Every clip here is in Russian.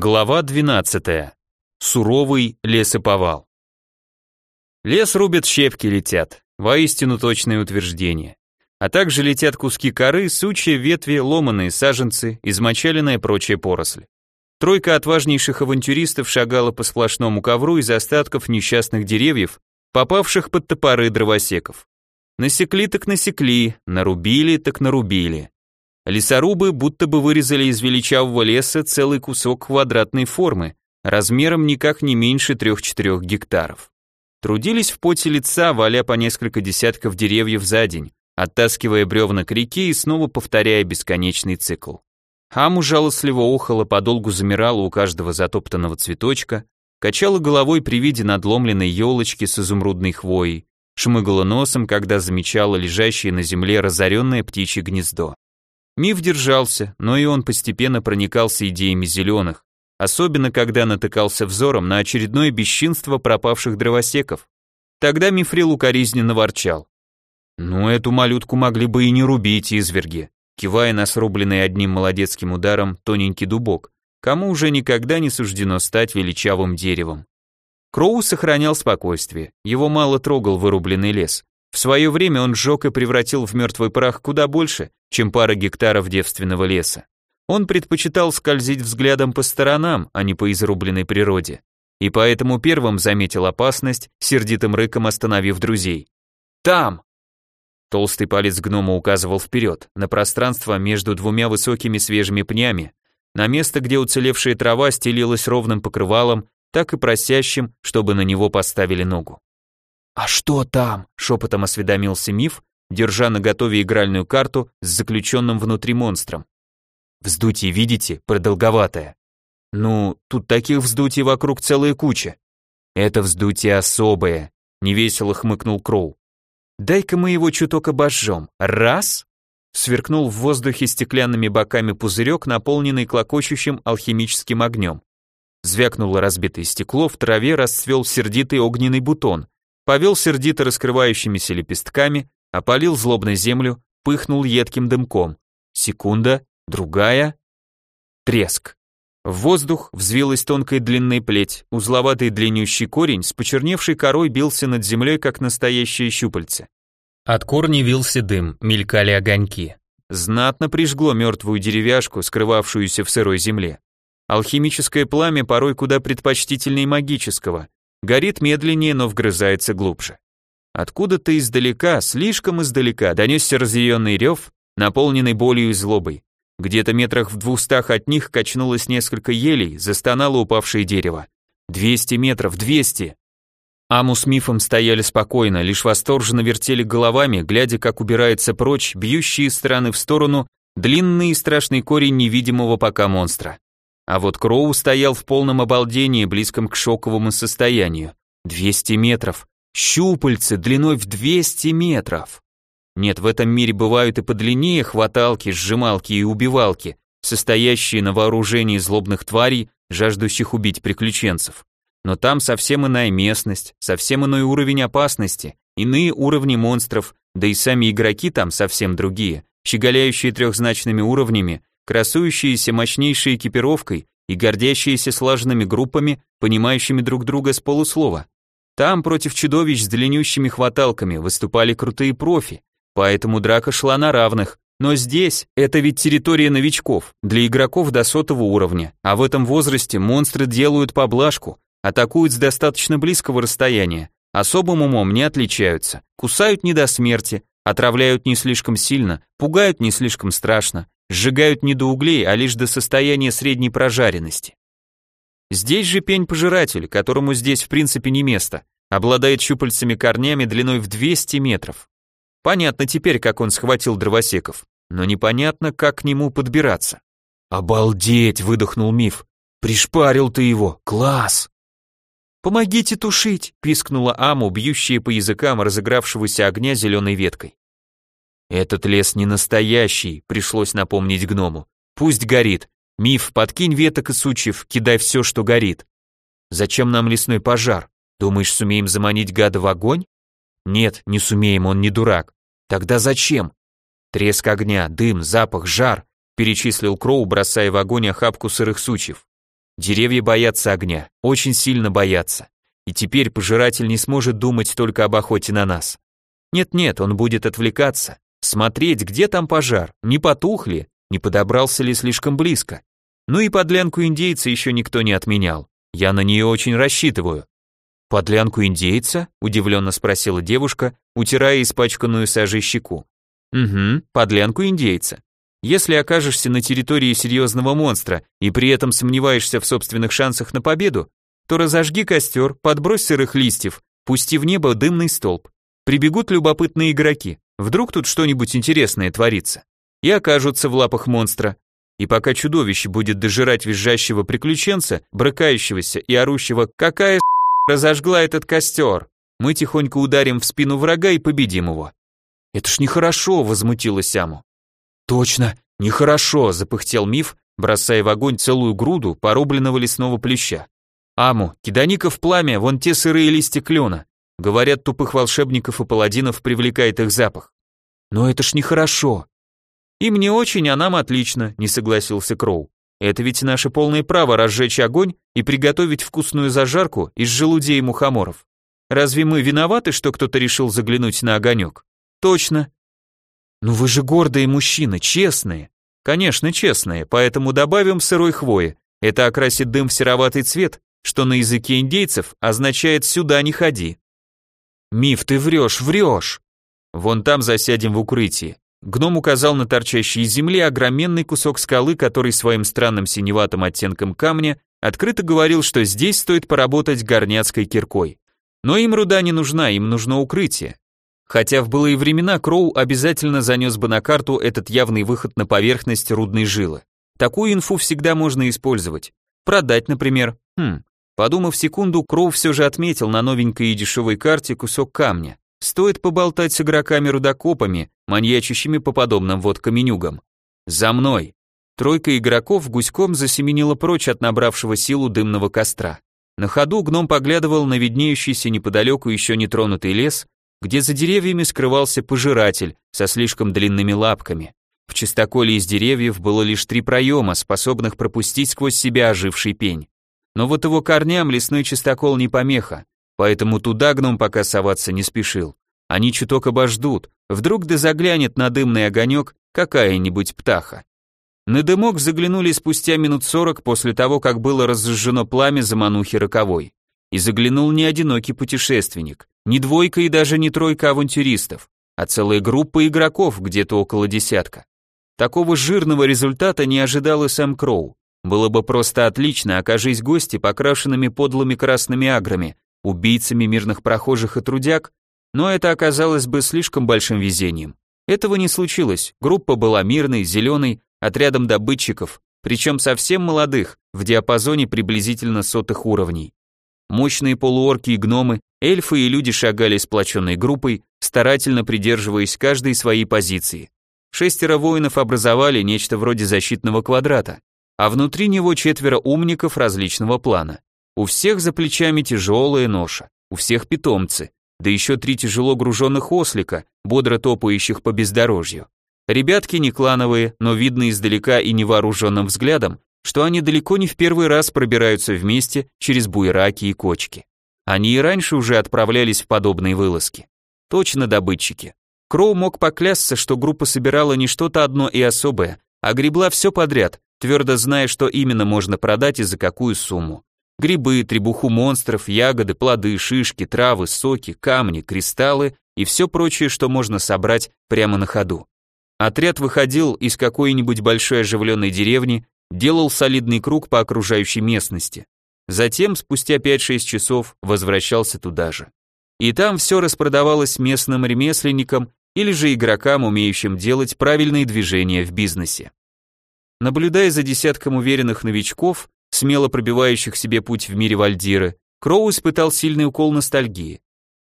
Глава 12. Суровый лесоповал. Лес рубят, щепки летят. Воистину точное утверждение. А также летят куски коры, сучья, ветви, ломаные саженцы, измочаленная прочая поросль. Тройка отважнейших авантюристов шагала по сплошному ковру из остатков несчастных деревьев, попавших под топоры дровосеков. Насекли так насекли, нарубили так нарубили. Лесорубы будто бы вырезали из величавого леса целый кусок квадратной формы, размером никак не меньше 3-4 гектаров. Трудились в поте лица, валя по несколько десятков деревьев за день, оттаскивая бревна к реке и снова повторяя бесконечный цикл. Хаму жалостливо охала, подолгу замирала у каждого затоптанного цветочка, качала головой при виде надломленной елочки с изумрудной хвоей, шмыгала носом, когда замечала лежащее на земле разоренное птичье гнездо. Миф держался, но и он постепенно проникался идеями зеленых, особенно когда натыкался взором на очередное бесчинство пропавших дровосеков. Тогда Мифрил укоризненно ворчал. «Ну, эту малютку могли бы и не рубить, изверги», кивая на срубленный одним молодецким ударом тоненький дубок, кому уже никогда не суждено стать величавым деревом. Кроу сохранял спокойствие, его мало трогал вырубленный лес. В свое время он сжег и превратил в мертвый прах куда больше, чем пара гектаров девственного леса. Он предпочитал скользить взглядом по сторонам, а не по изрубленной природе. И поэтому первым заметил опасность, сердитым рыком остановив друзей. «Там!» Толстый палец гнома указывал вперед, на пространство между двумя высокими свежими пнями, на место, где уцелевшая трава стелилась ровным покрывалом, так и просящим, чтобы на него поставили ногу. «А что там?» — шепотом осведомился Миф, держа на готове игральную карту с заключенным внутри монстром. «Вздутие, видите, продолговатое. Ну, тут таких вздутий вокруг целая куча. Это вздутие особое», — невесело хмыкнул Кроу. «Дай-ка мы его чуток обожжем. Раз!» Сверкнул в воздухе стеклянными боками пузырек, наполненный клокочущим алхимическим огнем. Звякнуло разбитое стекло, в траве расцвел сердитый огненный бутон, повел сердито раскрывающимися лепестками, опалил злобно землю, пыхнул едким дымком. Секунда, другая. Треск. В воздух взвилась тонкая длинная плеть, узловатый длиннющий корень с почерневшей корой бился над землей, как настоящее щупальце. От корня вился дым, мелькали огоньки. Знатно прижгло мертвую деревяшку, скрывавшуюся в сырой земле. Алхимическое пламя порой куда предпочтительнее магического. Горит медленнее, но вгрызается глубже. Откуда-то издалека, слишком издалека, донесся разъяренный рев, наполненный болью и злобой. Где-то метрах в двухстах от них качнулось несколько елей, застонало упавшее дерево. Двести метров, двести! Аму с Мифом стояли спокойно, лишь восторженно вертели головами, глядя, как убирается прочь, бьющий из стороны в сторону, длинный и страшный корень невидимого пока монстра. А вот Кроу стоял в полном обалдении, близком к шоковому состоянию. Двести метров. Щупальцы длиной в 200 метров. Нет, в этом мире бывают и подлиннее хваталки, сжималки и убивалки, состоящие на вооружении злобных тварей, жаждущих убить приключенцев. Но там совсем иная местность, совсем иной уровень опасности, иные уровни монстров, да и сами игроки там совсем другие, щеголяющие трехзначными уровнями, красующиеся мощнейшей экипировкой и гордящиеся слаженными группами, понимающими друг друга с полуслова. Там против чудовищ с длиннющими хваталками выступали крутые профи, поэтому драка шла на равных. Но здесь это ведь территория новичков, для игроков до сотого уровня, а в этом возрасте монстры делают поблажку, атакуют с достаточно близкого расстояния, особым умом не отличаются, кусают не до смерти, отравляют не слишком сильно, пугают не слишком страшно, сжигают не до углей, а лишь до состояния средней прожаренности. Здесь же пень-пожиратель, которому здесь в принципе не место, обладает щупальцами-корнями длиной в 200 метров. Понятно теперь, как он схватил дровосеков, но непонятно, как к нему подбираться. «Обалдеть!» — выдохнул Миф. «Пришпарил ты его! Класс!» «Помогите тушить!» — пискнула Аму, бьющая по языкам разыгравшегося огня зеленой веткой. «Этот лес не настоящий», — пришлось напомнить гному. «Пусть горит, Миф, подкинь веток и сучьев, кидай все, что горит. Зачем нам лесной пожар? Думаешь, сумеем заманить гада в огонь? Нет, не сумеем, он не дурак. Тогда зачем? Треск огня, дым, запах, жар, перечислил Кроу, бросая в огонь охапку сырых сучьев. Деревья боятся огня, очень сильно боятся. И теперь пожиратель не сможет думать только об охоте на нас. Нет-нет, он будет отвлекаться, смотреть, где там пожар, не потух ли, не подобрался ли слишком близко. Ну и подлянку индейца еще никто не отменял. Я на нее очень рассчитываю. Подлянку индейца? удивленно спросила девушка, утирая испачканную сажей щеку. Угу, подлянку индейца. Если окажешься на территории серьезного монстра и при этом сомневаешься в собственных шансах на победу, то разожги костер, подбрось сырых листьев, пусти в небо дымный столб. Прибегут любопытные игроки, вдруг тут что-нибудь интересное творится. И окажутся в лапах монстра. И пока чудовище будет дожирать визжащего приключенца, брыкающегося и орущего «Какая разожгла этот костер!», мы тихонько ударим в спину врага и победим его. «Это ж нехорошо», — возмутилась Аму. «Точно, нехорошо», — запыхтел миф, бросая в огонь целую груду порубленного лесного плюща. «Аму, кидай-ка в пламя вон те сырые листья клена. Говорят, тупых волшебников и паладинов привлекает их запах. Но это ж нехорошо. Им не очень, а нам отлично, не согласился Кроу. Это ведь наше полное право разжечь огонь и приготовить вкусную зажарку из желудей мухоморов. Разве мы виноваты, что кто-то решил заглянуть на огонек? Точно. Ну вы же гордые мужчины, честные. Конечно, честные, поэтому добавим сырой хвои. Это окрасит дым в сероватый цвет, что на языке индейцев означает «сюда не ходи». «Миф, ты врешь, врешь!» «Вон там засядем в укрытии». Гном указал на торчащий из земли огроменный кусок скалы, который своим странным синеватым оттенком камня открыто говорил, что здесь стоит поработать горняцкой киркой. Но им руда не нужна, им нужно укрытие. Хотя в былые времена Кроу обязательно занес бы на карту этот явный выход на поверхность рудной жилы. Такую инфу всегда можно использовать. Продать, например. Хм, Подумав секунду, Кроу все же отметил на новенькой и дешевой карте кусок камня. Стоит поболтать с игроками-рудокопами, маньячащими по подобным вот каменюгам. «За мной!» Тройка игроков гуськом засеменила прочь от набравшего силу дымного костра. На ходу гном поглядывал на виднеющийся неподалеку еще нетронутый лес, где за деревьями скрывался пожиратель со слишком длинными лапками. В чистоколе из деревьев было лишь три проема, способных пропустить сквозь себя оживший пень. Но вот его корням лесной чистокол не помеха, поэтому туда гном пока соваться не спешил. Они чуток обождут, вдруг да заглянет на дымный огонек какая-нибудь птаха. На дымок заглянули спустя минут сорок после того, как было разожжено пламя за манухи роковой. И заглянул не одинокий путешественник, не двойка и даже не тройка авантюристов, а целая группа игроков, где-то около десятка. Такого жирного результата не ожидал и сам Кроу. Было бы просто отлично, окажись гости покрашенными подлыми красными аграми, убийцами мирных прохожих и трудяг, но это оказалось бы слишком большим везением. Этого не случилось, группа была мирной, зеленой, отрядом добытчиков, причем совсем молодых, в диапазоне приблизительно сотых уровней. Мощные полуорки и гномы, эльфы и люди шагали сплоченной группой, старательно придерживаясь каждой своей позиции. Шестеро воинов образовали нечто вроде защитного квадрата а внутри него четверо умников различного плана. У всех за плечами тяжелая ноша, у всех питомцы, да еще три тяжело груженных ослика, бодро топающих по бездорожью. Ребятки не клановые, но видно издалека и невооруженным взглядом, что они далеко не в первый раз пробираются вместе через буераки и кочки. Они и раньше уже отправлялись в подобные вылазки. Точно добытчики. Кроу мог поклясться, что группа собирала не что-то одно и особое, а гребла все подряд, твердо зная, что именно можно продать и за какую сумму. Грибы, требуху монстров, ягоды, плоды, шишки, травы, соки, камни, кристаллы и все прочее, что можно собрать прямо на ходу. Отряд выходил из какой-нибудь большой оживленной деревни, делал солидный круг по окружающей местности. Затем, спустя 5-6 часов, возвращался туда же. И там все распродавалось местным ремесленникам или же игрокам, умеющим делать правильные движения в бизнесе. Наблюдая за десятком уверенных новичков, смело пробивающих себе путь в мире Вальдиры, Кроу испытал сильный укол ностальгии.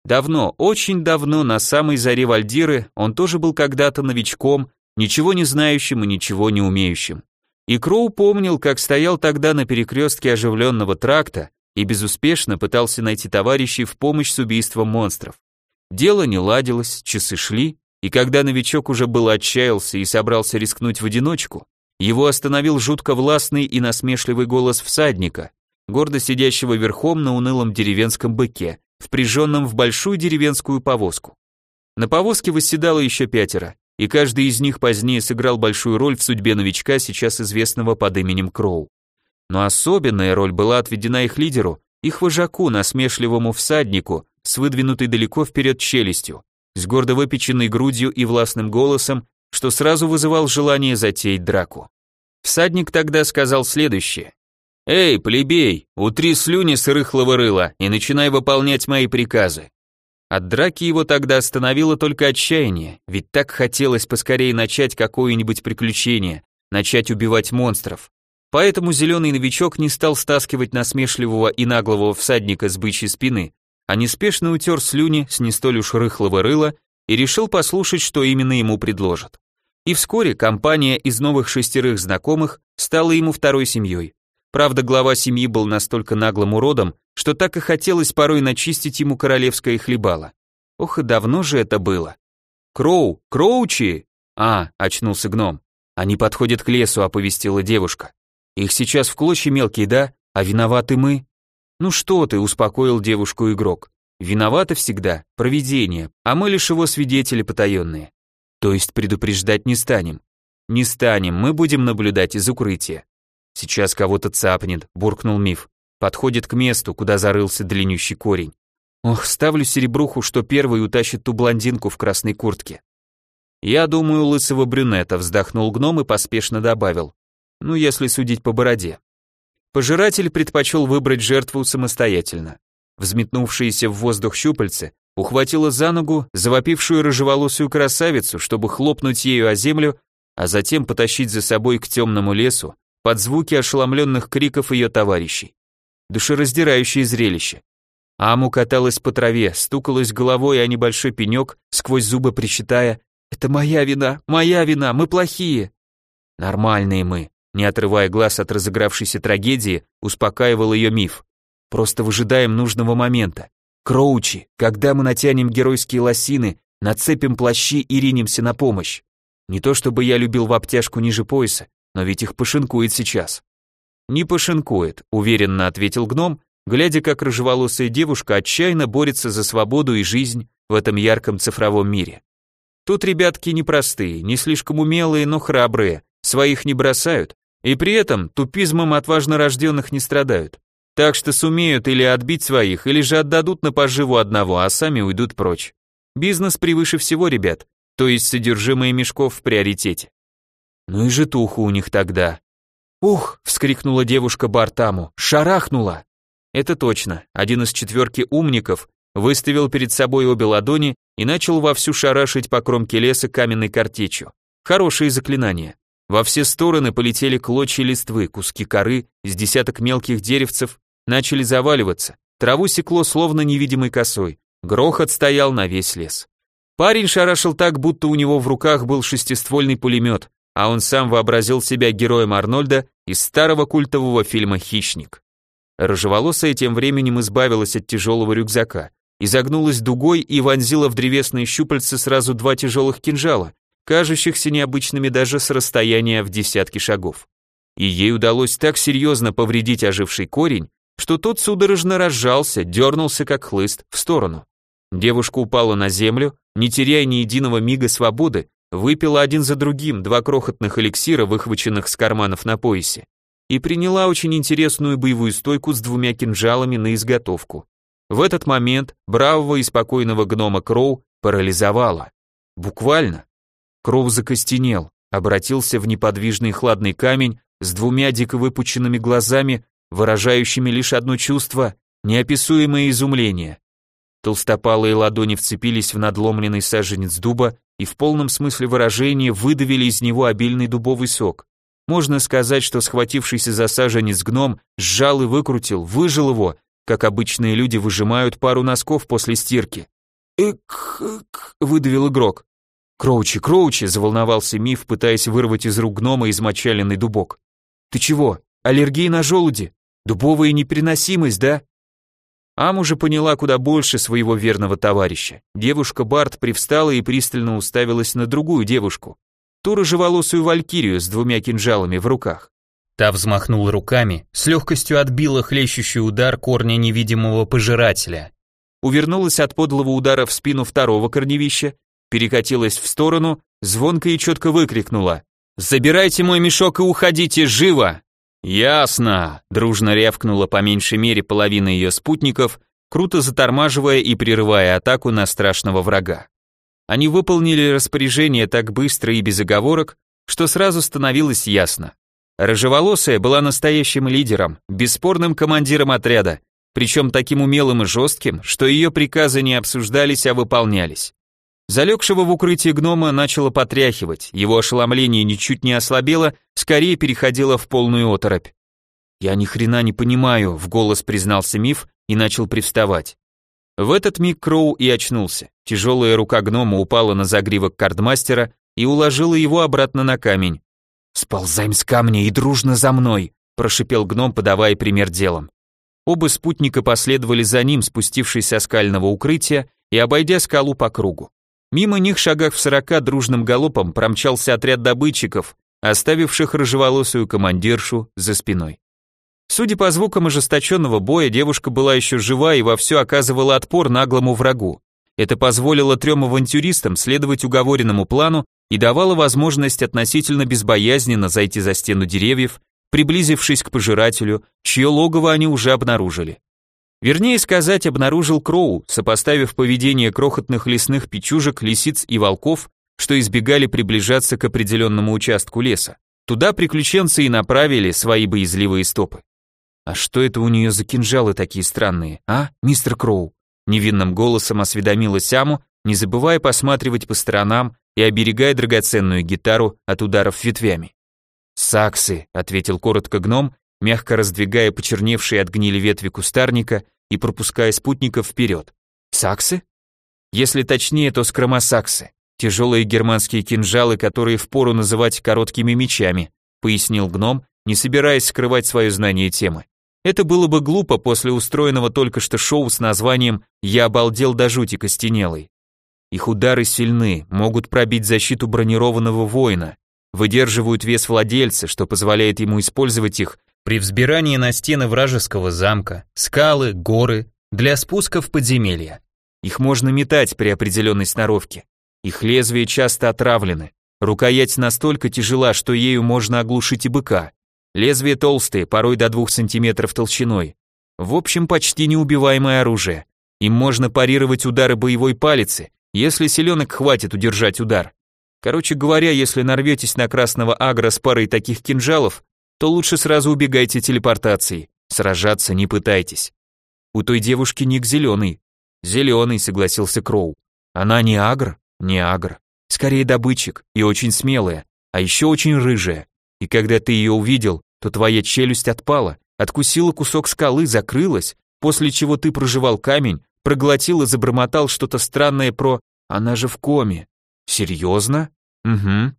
Давно, очень давно, на самой заре Вальдиры, он тоже был когда-то новичком, ничего не знающим и ничего не умеющим. И Кроу помнил, как стоял тогда на перекрестке оживленного тракта и безуспешно пытался найти товарищей в помощь с убийством монстров. Дело не ладилось, часы шли, и когда новичок уже был отчаялся и собрался рискнуть в одиночку, его остановил жутко властный и насмешливый голос всадника, гордо сидящего верхом на унылом деревенском быке, впряженном в большую деревенскую повозку. На повозке восседало еще пятеро, и каждый из них позднее сыграл большую роль в судьбе новичка, сейчас известного под именем Кроу. Но особенная роль была отведена их лидеру, их вожаку, насмешливому всаднику, с выдвинутой далеко вперед челюстью, с гордо выпеченной грудью и властным голосом, что сразу вызывал желание затеять драку. Всадник тогда сказал следующее. «Эй, плебей, утри слюни с рыхлого рыла и начинай выполнять мои приказы». От драки его тогда остановило только отчаяние, ведь так хотелось поскорее начать какое-нибудь приключение, начать убивать монстров. Поэтому зеленый новичок не стал стаскивать насмешливого и наглого всадника с бычьей спины, а неспешно утер слюни с не столь уж рыхлого рыла и решил послушать, что именно ему предложат. И вскоре компания из новых шестерых знакомых стала ему второй семьей. Правда, глава семьи был настолько наглым уродом, что так и хотелось порой начистить ему королевское хлебало. Ох, и давно же это было. Кроу, Кроучи! А, очнулся гном. Они подходят к лесу, оповестила девушка. Их сейчас в клочья мелкие, да? А виноваты мы? Ну что ты, успокоил девушку игрок. Виноваты всегда, провидение, а мы лишь его свидетели потаенные. То есть предупреждать не станем. Не станем, мы будем наблюдать из укрытия. Сейчас кого-то цапнет, буркнул миф. Подходит к месту, куда зарылся длиннющий корень. Ох, ставлю серебруху, что первый утащит ту блондинку в красной куртке. Я думаю, лысого брюнета, вздохнул гном и поспешно добавил. Ну, если судить по бороде. Пожиратель предпочел выбрать жертву самостоятельно. Взметнувшиеся в воздух щупальце ухватила за ногу завопившую рыжеволосую красавицу, чтобы хлопнуть ею о землю, а затем потащить за собой к темному лесу, под звуки ошеломленных криков ее товарищей. Душераздирающее зрелище. Аму каталась по траве, стукалась головой о небольшой пенек, сквозь зубы причитая «Это моя вина, моя вина, мы плохие». «Нормальные мы», не отрывая глаз от разыгравшейся трагедии, успокаивал ее миф. «Просто выжидаем нужного момента. Кроучи, когда мы натянем геройские лосины, нацепим плащи и ринемся на помощь. Не то чтобы я любил в обтяжку ниже пояса, но ведь их пошинкует сейчас. Не пошинкует, уверенно ответил гном, глядя, как рыжеволосая девушка отчаянно борется за свободу и жизнь в этом ярком цифровом мире. Тут ребятки непростые, не слишком умелые, но храбрые, своих не бросают, и при этом тупизмом отважно рожденных не страдают. Так что сумеют или отбить своих, или же отдадут на поживу одного, а сами уйдут прочь. Бизнес превыше всего, ребят, то есть содержимое мешков в приоритете. Ну и житуха у них тогда. «Ух!» — вскрикнула девушка Бартаму. «Шарахнула!» Это точно. Один из четверки умников выставил перед собой обе ладони и начал вовсю шарашить по кромке леса каменной картечью. Хорошее заклинание. Во все стороны полетели клочья листвы, куски коры, из десяток мелких деревцев начали заваливаться. Траву секло словно невидимой косой. Грохот стоял на весь лес. Парень шарашил так, будто у него в руках был шестиствольный пулемет, а он сам вообразил себя героем Арнольда из старого культового фильма «Хищник». Рыжеволосая тем временем избавилась от тяжелого рюкзака, изогнулась дугой и вонзила в древесные щупальца сразу два тяжелых кинжала, кажущихся необычными даже с расстояния в десятки шагов. И ей удалось так серьезно повредить оживший корень, что тот судорожно разжался, дернулся как хлыст в сторону. Девушка упала на землю, не теряя ни единого мига свободы, выпила один за другим два крохотных эликсира, выхваченных с карманов на поясе, и приняла очень интересную боевую стойку с двумя кинжалами на изготовку. В этот момент бравого и спокойного гнома Кроу парализовало. Буквально. Кроу закостенел, обратился в неподвижный хладный камень с двумя дико выпученными глазами, выражающими лишь одно чувство — неописуемое изумление. Толстопалые ладони вцепились в надломленный саженец дуба и в полном смысле выражения выдавили из него обильный дубовый сок. Можно сказать, что схватившийся за саженец гном сжал и выкрутил, выжил его, как обычные люди выжимают пару носков после стирки. «Эк-эк», — выдавил игрок. «Кроучи, Кроучи!» — заволновался Миф, пытаясь вырвать из рук гнома измочаленный дубок. «Ты чего? Аллергия на желуди? Дубовая непереносимость, да?» Ам уже поняла куда больше своего верного товарища. Девушка Барт привстала и пристально уставилась на другую девушку. ту рыжеволосую валькирию с двумя кинжалами в руках. Та взмахнула руками, с легкостью отбила хлещущий удар корня невидимого пожирателя. Увернулась от подлого удара в спину второго корневища, перекатилась в сторону, звонко и четко выкрикнула «Забирайте мой мешок и уходите живо!» «Ясно!» – дружно рявкнула по меньшей мере половина ее спутников, круто затормаживая и прерывая атаку на страшного врага. Они выполнили распоряжение так быстро и без оговорок, что сразу становилось ясно. Рыжеволосая была настоящим лидером, бесспорным командиром отряда, причем таким умелым и жестким, что ее приказы не обсуждались, а выполнялись. Залегшего в укрытии гнома начало потряхивать, его ошеломление ничуть не ослабело, скорее переходило в полную оторопь. «Я ни хрена не понимаю», — в голос признался миф и начал привставать. В этот миг Кроу и очнулся. Тяжелая рука гнома упала на загривок кардмастера и уложила его обратно на камень. «Сползаем с камня и дружно за мной», — прошипел гном, подавая пример делом. Оба спутника последовали за ним, спустившись со скального укрытия и обойдя скалу по кругу. Мимо них шагах в сорока дружным галопом промчался отряд добытчиков, оставивших рыжеволосую командиршу за спиной. Судя по звукам ожесточенного боя, девушка была еще жива и вовсю оказывала отпор наглому врагу. Это позволило трем авантюристам следовать уговоренному плану и давало возможность относительно безбоязненно зайти за стену деревьев, приблизившись к пожирателю, чье логово они уже обнаружили. Вернее сказать, обнаружил Кроу, сопоставив поведение крохотных лесных печужек, лисиц и волков, что избегали приближаться к определенному участку леса. Туда приключенцы и направили свои боязливые стопы. «А что это у нее за кинжалы такие странные, а, мистер Кроу?» Невинным голосом осведомилась Аму, не забывая посматривать по сторонам и оберегая драгоценную гитару от ударов ветвями. «Саксы», — ответил коротко гном, мягко раздвигая почерневшие от гнили ветви кустарника и пропуская спутников вперед. Саксы? Если точнее, то скромосаксы. Тяжелые германские кинжалы, которые впору называть короткими мечами, пояснил гном, не собираясь скрывать свое знание темы. Это было бы глупо после устроенного только что шоу с названием «Я обалдел до жути костенелой». Их удары сильны, могут пробить защиту бронированного воина, выдерживают вес владельца, что позволяет ему использовать их при взбирании на стены вражеского замка, скалы, горы, для спуска в подземелья. Их можно метать при определенной сноровке. Их лезвия часто отравлены. Рукоять настолько тяжела, что ею можно оглушить и быка. Лезвия толстые, порой до двух сантиметров толщиной. В общем, почти неубиваемое оружие. Им можно парировать удары боевой палицы, если селенок хватит удержать удар. Короче говоря, если нарветесь на красного агра с парой таких кинжалов, то лучше сразу убегайте телепортацией. Сражаться не пытайтесь. У той девушки ник зеленый. Зеленый, согласился Кроу. Она не агр? Не агр. Скорее добытчик и очень смелая, а еще очень рыжая. И когда ты ее увидел, то твоя челюсть отпала, откусила кусок скалы, закрылась, после чего ты проживал камень, проглотил и забормотал что-то странное про «она же в коме». Серьезно? Угу.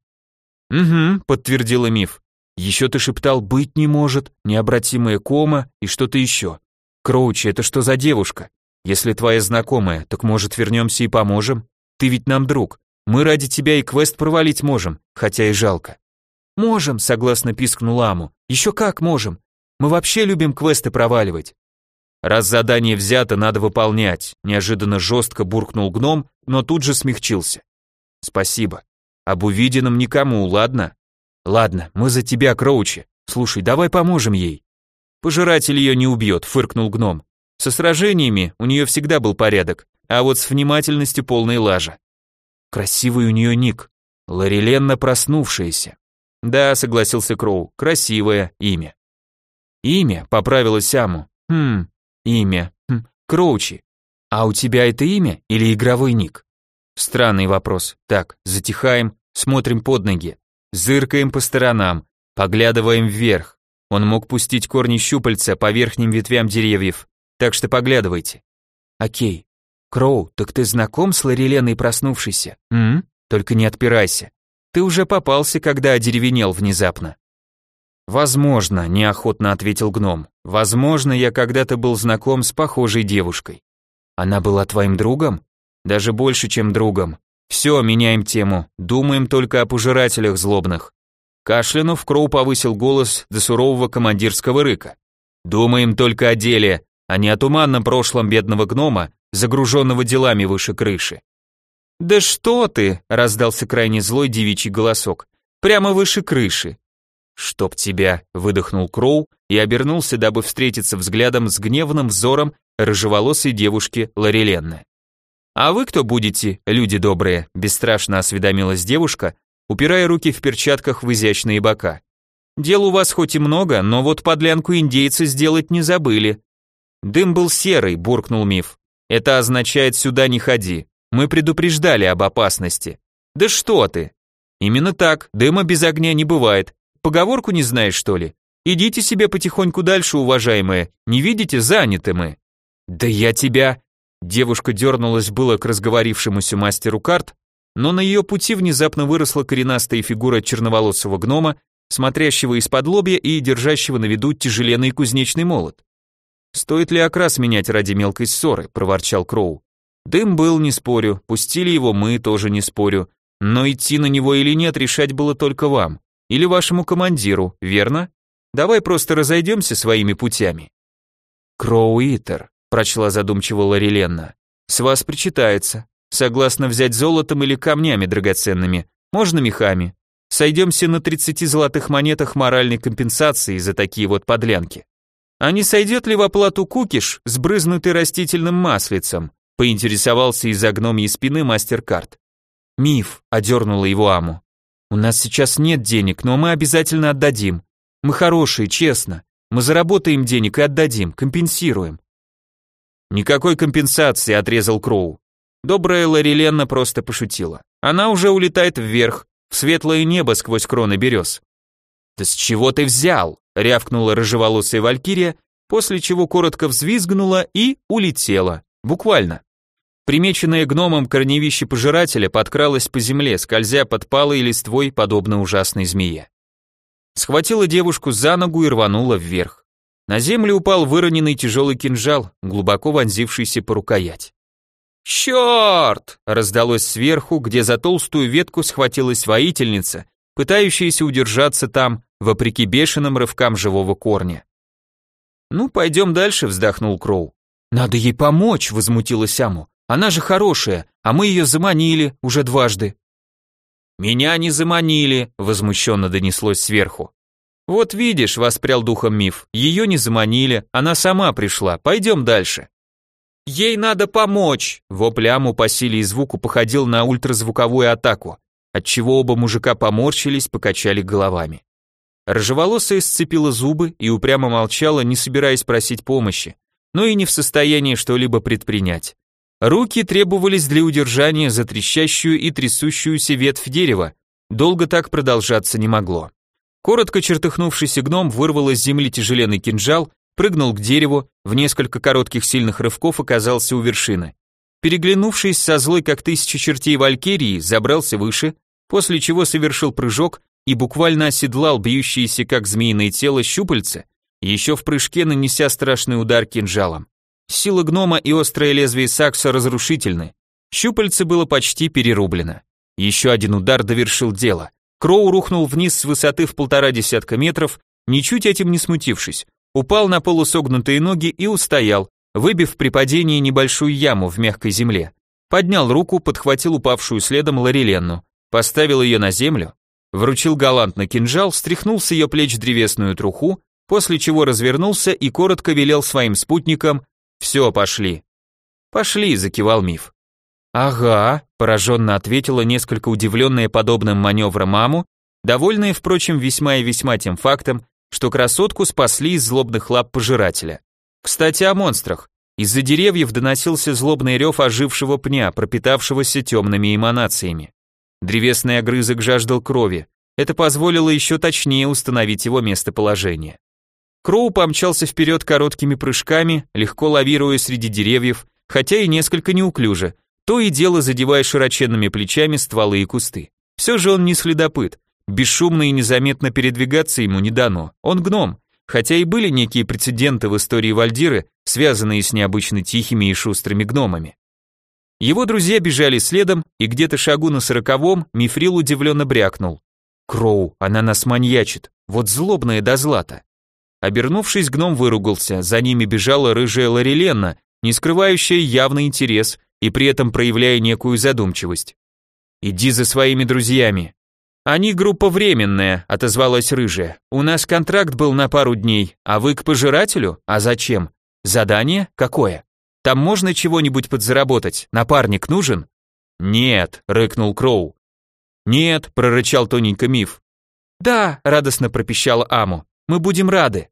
Угу, подтвердила миф. Еще ты шептал «быть не может», «необратимая кома» и что-то еще. Кроучи, это что за девушка? Если твоя знакомая, так может вернемся и поможем? Ты ведь нам друг. Мы ради тебя и квест провалить можем, хотя и жалко. Можем, согласно пискнул Аму. Еще как можем. Мы вообще любим квесты проваливать. Раз задание взято, надо выполнять. Неожиданно жестко буркнул гном, но тут же смягчился. Спасибо. Об увиденном никому, ладно? Ладно, мы за тебя, Кроучи. Слушай, давай поможем ей. Пожиратель ее не убьет, фыркнул гном. Со сражениями у нее всегда был порядок, а вот с внимательностью полная лажа. Красивый у нее ник. Лореленна проснувшаяся. Да, согласился Кроу, красивое имя. Имя, поправила Сяму. Хм, имя. Хм, Кроучи. А у тебя это имя или игровой ник? Странный вопрос. Так, затихаем, смотрим под ноги. Зыркаем по сторонам, поглядываем вверх. Он мог пустить корни щупальца по верхним ветвям деревьев, так что поглядывайте. Окей. Кроу, так ты знаком с Лореленой проснувшейся? М? Только не отпирайся. Ты уже попался, когда одеревенел внезапно. Возможно, неохотно ответил гном. Возможно, я когда-то был знаком с похожей девушкой. Она была твоим другом? Даже больше, чем другом. Все, меняем тему, думаем только о пожирателях злобных. Кашлянув, Кроу повысил голос до сурового командирского рыка. Думаем только о деле, а не о туманном прошлом бедного гнома, загруженного делами выше крыши. «Да что ты!» — раздался крайне злой девичий голосок. «Прямо выше крыши!» «Чтоб тебя!» — выдохнул Кроу и обернулся, дабы встретиться взглядом с гневным взором рыжеволосой девушки Лореленны. «А вы кто будете, люди добрые?» – бесстрашно осведомилась девушка, упирая руки в перчатках в изящные бока. «Дел у вас хоть и много, но вот подлянку индейцы сделать не забыли». «Дым был серый», – буркнул миф. «Это означает «сюда не ходи». Мы предупреждали об опасности». «Да что ты!» «Именно так, дыма без огня не бывает. Поговорку не знаешь, что ли? Идите себе потихоньку дальше, уважаемые, не видите, заняты мы». «Да я тебя...» Девушка дернулась было к разговорившемуся мастеру карт, но на ее пути внезапно выросла коренастая фигура черноволосого гнома, смотрящего из-под лобья и держащего на виду тяжеленный кузнечный молот. «Стоит ли окрас менять ради мелкой ссоры?» – проворчал Кроу. «Дым был, не спорю, пустили его мы, тоже не спорю, но идти на него или нет решать было только вам, или вашему командиру, верно? Давай просто разойдемся своими путями». Кроу Итер, прочла задумчиво Лореленна. С вас причитается. Согласна взять золотом или камнями драгоценными, можно мехами. Сойдемся на 30 золотых монетах моральной компенсации за такие вот подлянки. А не сойдет ли в оплату кукиш, сбрызнутый растительным маслицем? Поинтересовался из-за гномьей спины мастер-карт. Миф, одернула его Аму. У нас сейчас нет денег, но мы обязательно отдадим. Мы хорошие, честно. Мы заработаем денег и отдадим, компенсируем. Никакой компенсации, отрезал Кроу. Добрая Лариленна просто пошутила. Она уже улетает вверх, в светлое небо сквозь кроны берез. «Да с чего ты взял?» — рявкнула рыжеволосая валькирия, после чего коротко взвизгнула и улетела. Буквально. Примеченное гномом корневище пожирателя подкралось по земле, скользя под палой листвой, подобно ужасной змее. Схватила девушку за ногу и рванула вверх. На землю упал выроненный тяжелый кинжал, глубоко вонзившийся по рукоять. «Черт!» — раздалось сверху, где за толстую ветку схватилась воительница, пытающаяся удержаться там, вопреки бешеным рывкам живого корня. «Ну, пойдем дальше», — вздохнул Кроу. «Надо ей помочь», — возмутилась Аму. «Она же хорошая, а мы ее заманили уже дважды». «Меня не заманили», — возмущенно донеслось сверху. «Вот видишь», — воспрял духом миф, — «ее не заманили, она сама пришла, пойдем дальше». «Ей надо помочь!» Вопль Аму по силе и звуку походил на ультразвуковую атаку, отчего оба мужика поморщились, покачали головами. Рыжеволосая сцепила зубы и упрямо молчала, не собираясь просить помощи, но и не в состоянии что-либо предпринять. Руки требовались для удержания за трещащую и трясущуюся ветвь дерева, долго так продолжаться не могло. Коротко чертыхнувшийся гном вырвал из земли тяжеленный кинжал, прыгнул к дереву, в несколько коротких сильных рывков оказался у вершины. Переглянувшись со злой как тысяча чертей валькирии, забрался выше, после чего совершил прыжок и буквально оседлал бьющееся как змеиное тело щупальце, еще в прыжке нанеся страшный удар кинжалом. Сила гнома и острое лезвие сакса разрушительны. Щупальце было почти перерублено. Еще один удар довершил дело. Кроу рухнул вниз с высоты в полтора десятка метров, ничуть этим не смутившись, упал на полусогнутые ноги и устоял, выбив при падении небольшую яму в мягкой земле. Поднял руку, подхватил упавшую следом Лореленну, поставил ее на землю, вручил галантно кинжал, стряхнул с ее плеч древесную труху, после чего развернулся и коротко велел своим спутникам «Все, пошли». «Пошли», — закивал миф. «Ага», – пораженно ответила несколько удивленная подобным маневром маму, довольная, впрочем, весьма и весьма тем фактом, что красотку спасли из злобных лап пожирателя. Кстати, о монстрах. Из-за деревьев доносился злобный рев ожившего пня, пропитавшегося темными эманациями. Древесный огрызок жаждал крови. Это позволило еще точнее установить его местоположение. Кроу помчался вперед короткими прыжками, легко лавируя среди деревьев, хотя и несколько неуклюже, то и дело задевая широченными плечами стволы и кусты. Все же он не следопыт, бесшумно и незаметно передвигаться ему не дано, он гном, хотя и были некие прецеденты в истории Вальдиры, связанные с необычно тихими и шустрыми гномами. Его друзья бежали следом, и где-то шагу на сороковом Мифрил удивленно брякнул. «Кроу, она нас маньячит, вот злобная до злата». Обернувшись, гном выругался, за ними бежала рыжая Лореленна, не скрывающая явный интерес и при этом проявляя некую задумчивость. «Иди за своими друзьями». «Они группа временная», — отозвалась рыжая. «У нас контракт был на пару дней, а вы к пожирателю? А зачем? Задание? Какое? Там можно чего-нибудь подзаработать? Напарник нужен?» «Нет», — рыкнул Кроу. «Нет», — прорычал тоненько Миф. «Да», — радостно пропищала Аму, — «мы будем рады».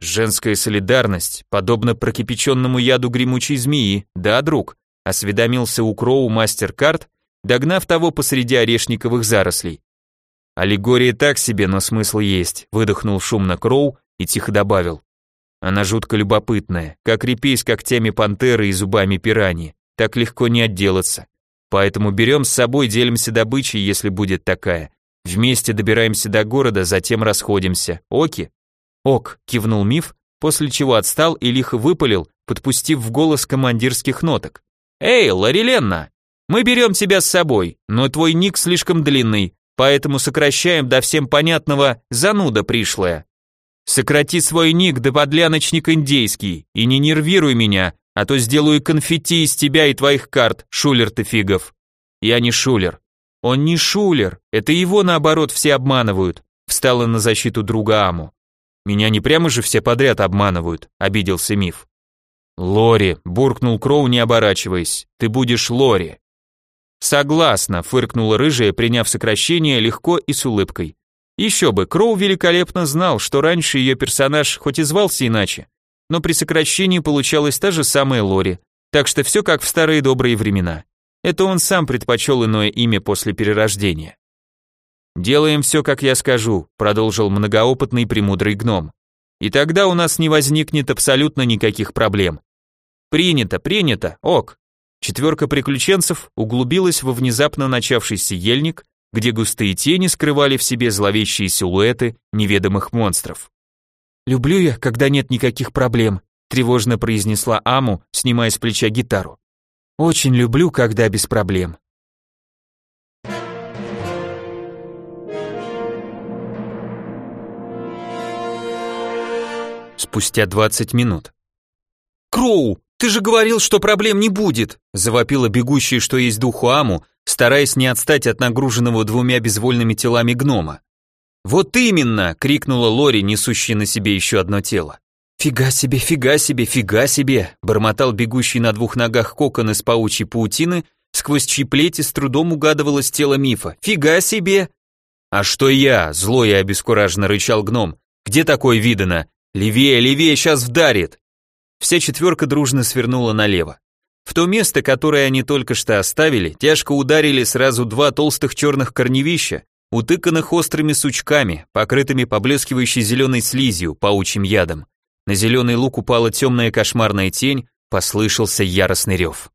Женская солидарность, подобно прокипяченному яду гремучей змеи, да, друг, осведомился у Кроу мастер-карт, догнав того посреди орешниковых зарослей. Аллегория так себе, но смысл есть, выдохнул шумно Кроу и тихо добавил. Она жутко любопытная, как репей с когтями пантеры и зубами пираньи, так легко не отделаться. Поэтому берем с собой, делимся добычей, если будет такая. Вместе добираемся до города, затем расходимся. Оки? «Ок», — кивнул Миф, после чего отстал и лихо выпалил, подпустив в голос командирских ноток. «Эй, Лариленна, мы берем тебя с собой, но твой ник слишком длинный, поэтому сокращаем до всем понятного «зануда пришлая». Сократи свой ник до подляночник индейский и не нервируй меня, а то сделаю конфетти из тебя и твоих карт, шулер ты фигов. Я не шулер. Он не шулер, это его наоборот все обманывают, встала на защиту друга Аму. Меня не прямо же все подряд обманывают, обиделся Миф. Лори, буркнул Кроу, не оборачиваясь. Ты будешь Лори. Согласна, фыркнула рыжая, приняв сокращение легко и с улыбкой. Еще бы, Кроу великолепно знал, что раньше ее персонаж хоть и звался иначе, но при сокращении получалась та же самая Лори, так что все как в старые добрые времена. Это он сам предпочел иное имя после перерождения. «Делаем все, как я скажу», продолжил многоопытный премудрый гном. «И тогда у нас не возникнет абсолютно никаких проблем». «Принято, принято, ок». Четверка приключенцев углубилась во внезапно начавшийся ельник, где густые тени скрывали в себе зловещие силуэты неведомых монстров. «Люблю я, когда нет никаких проблем», тревожно произнесла Аму, снимая с плеча гитару. «Очень люблю, когда без проблем». спустя 20 минут. «Кроу, ты же говорил, что проблем не будет!» завопила бегущая, что есть духу Аму, стараясь не отстать от нагруженного двумя безвольными телами гнома. «Вот именно!» — крикнула Лори, несущая на себе еще одно тело. «Фига себе, фига себе, фига себе!» — бормотал бегущий на двух ногах кокон из паучьей паутины, сквозь чьи плети с трудом угадывалось тело мифа. «Фига себе!» «А что я?» — зло и обескураженно рычал гном. «Где такое видано? «Левее, левее, сейчас вдарит!» Вся четверка дружно свернула налево. В то место, которое они только что оставили, тяжко ударили сразу два толстых черных корневища, утыканных острыми сучками, покрытыми поблескивающей зеленой слизью, паучьим ядом. На зеленый лук упала темная кошмарная тень, послышался яростный рев.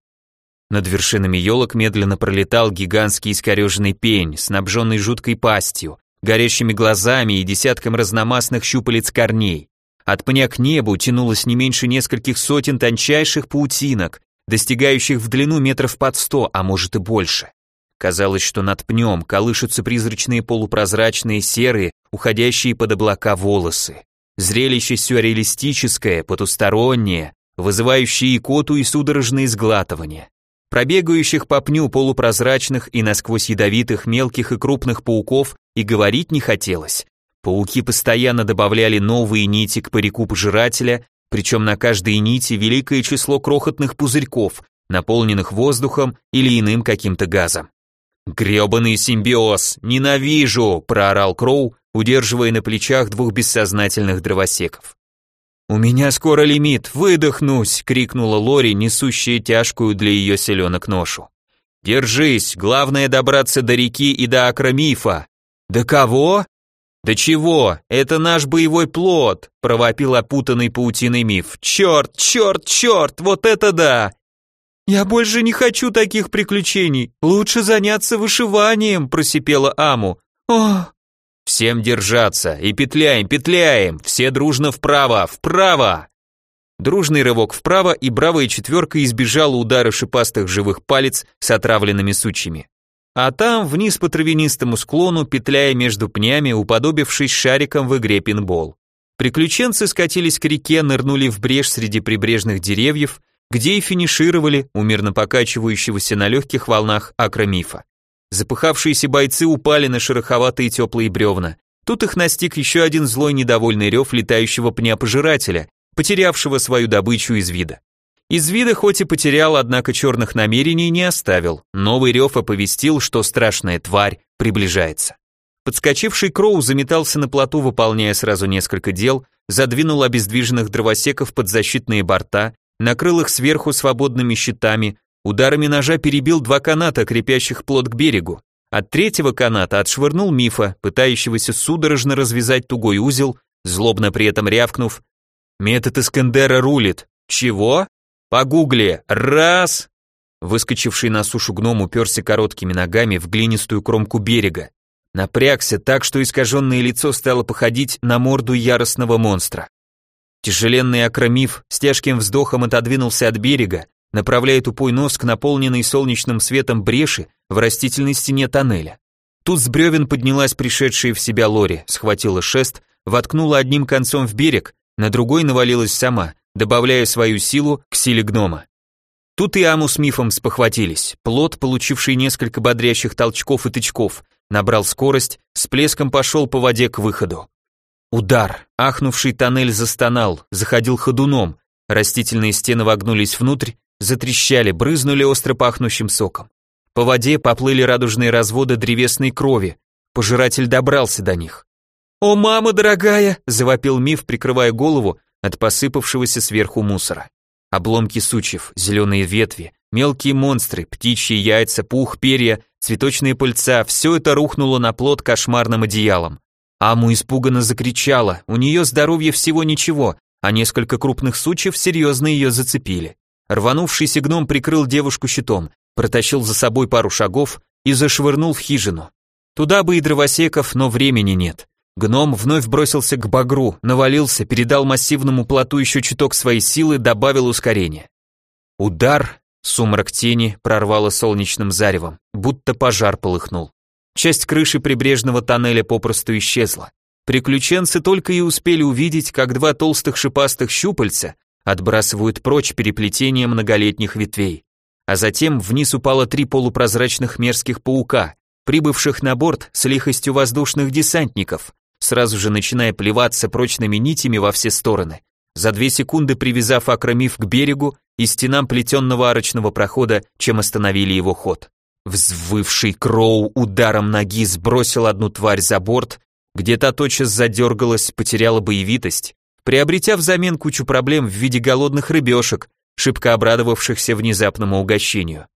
Над вершинами елок медленно пролетал гигантский искореженный пень, снабженный жуткой пастью, горящими глазами и десятком разномастных щупалец корней. От пня к небу тянулось не меньше нескольких сотен тончайших паутинок, достигающих в длину метров под сто, а может и больше. Казалось, что над пнем колышутся призрачные полупрозрачные серые, уходящие под облака волосы. Зрелище сюрреалистическое, потустороннее, вызывающее икоту и судорожные сглатывания. Пробегающих по пню полупрозрачных и насквозь ядовитых мелких и крупных пауков и говорить не хотелось. Пауки постоянно добавляли новые нити к парику пожирателя, причем на каждой нити великое число крохотных пузырьков, наполненных воздухом или иным каким-то газом. «Гребаный симбиоз! Ненавижу!» – проорал Кроу, удерживая на плечах двух бессознательных дровосеков. «У меня скоро лимит, выдохнусь!» – крикнула Лори, несущая тяжкую для ее селенок ношу. «Держись, главное добраться до реки и до акромифа». «До кого?» «Да чего? Это наш боевой плод!» – провопил опутанный паутиной миф. «Черт, черт, черт! Вот это да!» «Я больше не хочу таких приключений! Лучше заняться вышиванием!» – просипела Аму. «О!» «Всем держаться! И петляем, петляем! Все дружно вправо, вправо!» Дружный рывок вправо, и бравая четверка избежала удара шипастых живых палец с отравленными сучьями. А там, вниз по травянистому склону, петляя между пнями, уподобившись шариком в игре пинбол. Приключенцы скатились к реке, нырнули в брешь среди прибрежных деревьев, где и финишировали у мирно покачивающегося на легких волнах акромифа. Запыхавшиеся бойцы упали на шероховатые теплые бревна. Тут их настиг еще один злой недовольный рев летающего пня-пожирателя, потерявшего свою добычу из вида. Из вида хоть и потерял, однако черных намерений не оставил. Новый рев оповестил, что страшная тварь приближается. Подскочивший Кроу заметался на плоту, выполняя сразу несколько дел, задвинул обездвиженных дровосеков под защитные борта, накрыл их сверху свободными щитами, ударами ножа перебил два каната, крепящих плот к берегу. От третьего каната отшвырнул мифа, пытающегося судорожно развязать тугой узел, злобно при этом рявкнув «Метод Искандера рулит». «Чего?» «Погугли. Раз!» Выскочивший на сушу гном уперся короткими ногами в глинистую кромку берега. Напрягся так, что искаженное лицо стало походить на морду яростного монстра. Тяжеленный акромиф с тяжким вздохом отодвинулся от берега, направляя тупой нос к наполненной солнечным светом бреши в растительной стене тоннеля. Тут с бревен поднялась пришедшая в себя Лори, схватила шест, воткнула одним концом в берег, на другой навалилась сама, добавляя свою силу к силе гнома. Тут и Аму с Мифом спохватились. Плод, получивший несколько бодрящих толчков и тычков, набрал скорость, с плеском пошел по воде к выходу. Удар. Ахнувший тоннель застонал, заходил ходуном. Растительные стены вогнулись внутрь, затрещали, брызнули остро пахнущим соком. По воде поплыли радужные разводы древесной крови. Пожиратель добрался до них. «О, мама дорогая!» – завопил Миф, прикрывая голову от посыпавшегося сверху мусора. Обломки сучьев, зеленые ветви, мелкие монстры, птичьи яйца, пух, перья, цветочные пыльца – все это рухнуло на плод кошмарным одеялом. Аму испуганно закричала, у нее здоровье всего ничего, а несколько крупных сучьев серьезно ее зацепили. Рванувшийся гном прикрыл девушку щитом, протащил за собой пару шагов и зашвырнул в хижину. Туда бы и дровосеков, но времени нет. Гном вновь бросился к багру, навалился, передал массивному плоту еще чуток своей силы, добавил ускорение. Удар, сумрак тени прорвало солнечным заревом, будто пожар полыхнул. Часть крыши прибрежного тоннеля попросту исчезла. Приключенцы только и успели увидеть, как два толстых шипастых щупальца отбрасывают прочь переплетение многолетних ветвей. А затем вниз упало три полупрозрачных мерзких паука, прибывших на борт с лихостью воздушных десантников, сразу же начиная плеваться прочными нитями во все стороны, за две секунды привязав акромиф к берегу и стенам плетенного арочного прохода, чем остановили его ход. Взвывший Кроу ударом ноги сбросил одну тварь за борт, где та тотчас задергалась, потеряла боевитость, приобретя взамен кучу проблем в виде голодных рыбешек, шибко обрадовавшихся внезапному угощению.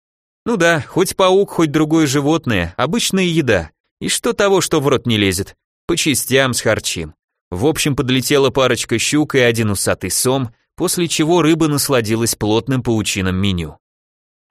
Ну да, хоть паук, хоть другое животное, обычная еда. И что того, что в рот не лезет? По частям схарчим. В общем, подлетела парочка щук и один усатый сом, после чего рыба насладилась плотным паучиным меню.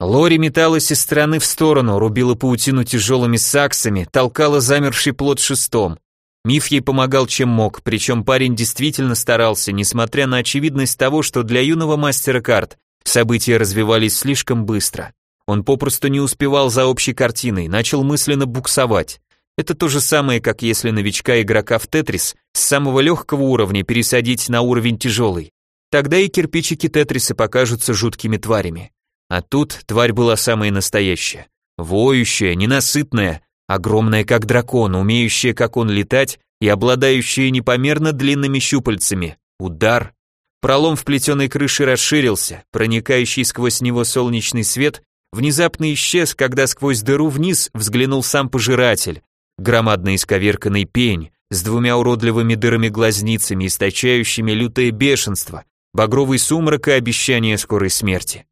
Лори металась из стороны в сторону, рубила паутину тяжелыми саксами, толкала замерший плод шестом. Миф ей помогал чем мог, причем парень действительно старался, несмотря на очевидность того, что для юного мастера карт события развивались слишком быстро. Он попросту не успевал за общей картиной, начал мысленно буксовать. Это то же самое, как если новичка-игрока в Тетрис с самого легкого уровня пересадить на уровень тяжелый. Тогда и кирпичики Тетриса покажутся жуткими тварями. А тут тварь была самая настоящая. Воющая, ненасытная, огромная как дракон, умеющая как он летать и обладающая непомерно длинными щупальцами. Удар. Пролом в плетеной крыше расширился, проникающий сквозь него солнечный свет внезапно исчез, когда сквозь дыру вниз взглянул сам пожиратель, Громадный исковерканный пень с двумя уродливыми дырами-глазницами, источающими лютое бешенство, багровый сумрак и обещание скорой смерти.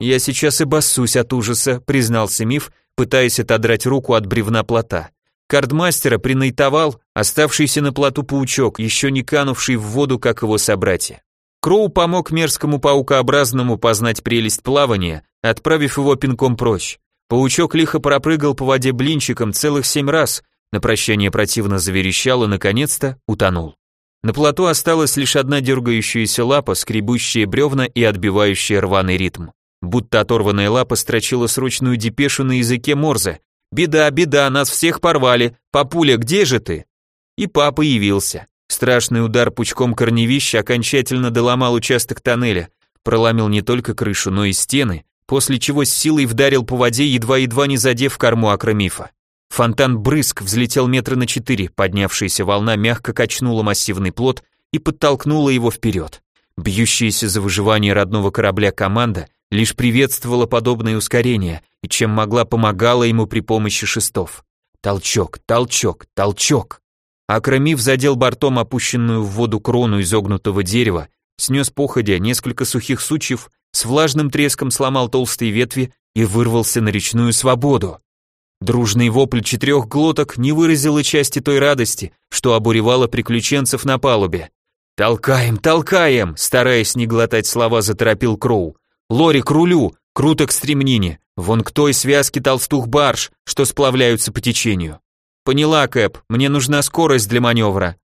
«Я сейчас и басусь от ужаса», — признался Миф, пытаясь отодрать руку от бревна плота. Кардмастера принайтовал оставшийся на плоту паучок, еще не канувший в воду, как его собратья. Кроу помог мерзкому паукообразному познать прелесть плавания, отправив его пинком прочь. Паучок лихо пропрыгал по воде блинчиком целых семь раз, на прощание противно заверещал и, наконец-то, утонул. На плоту осталась лишь одна дергающаяся лапа, скребущая бревна и отбивающая рваный ритм. Будто оторванная лапа строчила срочную депешу на языке Морзе. «Беда, беда, нас всех порвали! Папуля, где же ты?» И папа явился. Страшный удар пучком корневища окончательно доломал участок тоннеля, проломил не только крышу, но и стены, после чего с силой вдарил по воде, едва-едва не задев корму акромифа. Фонтан брызг взлетел метра на четыре, поднявшаяся волна мягко качнула массивный плот и подтолкнула его вперед. Бьющаяся за выживание родного корабля команда лишь приветствовала подобное ускорение и чем могла помогала ему при помощи шестов. Толчок, толчок, толчок. Акромив задел бортом опущенную в воду крону изогнутого дерева, снес походя несколько сухих сучьев, с влажным треском сломал толстые ветви и вырвался на речную свободу. Дружный вопль четырех глоток не выразил и части той радости, что обуревало приключенцев на палубе. «Толкаем, толкаем!» Стараясь не глотать слова, заторопил Кроу. «Лори, к рулю! Круто к стремнине! Вон к той связке толстух-барж, что сплавляются по течению!» «Поняла, Кэп, мне нужна скорость для маневра!»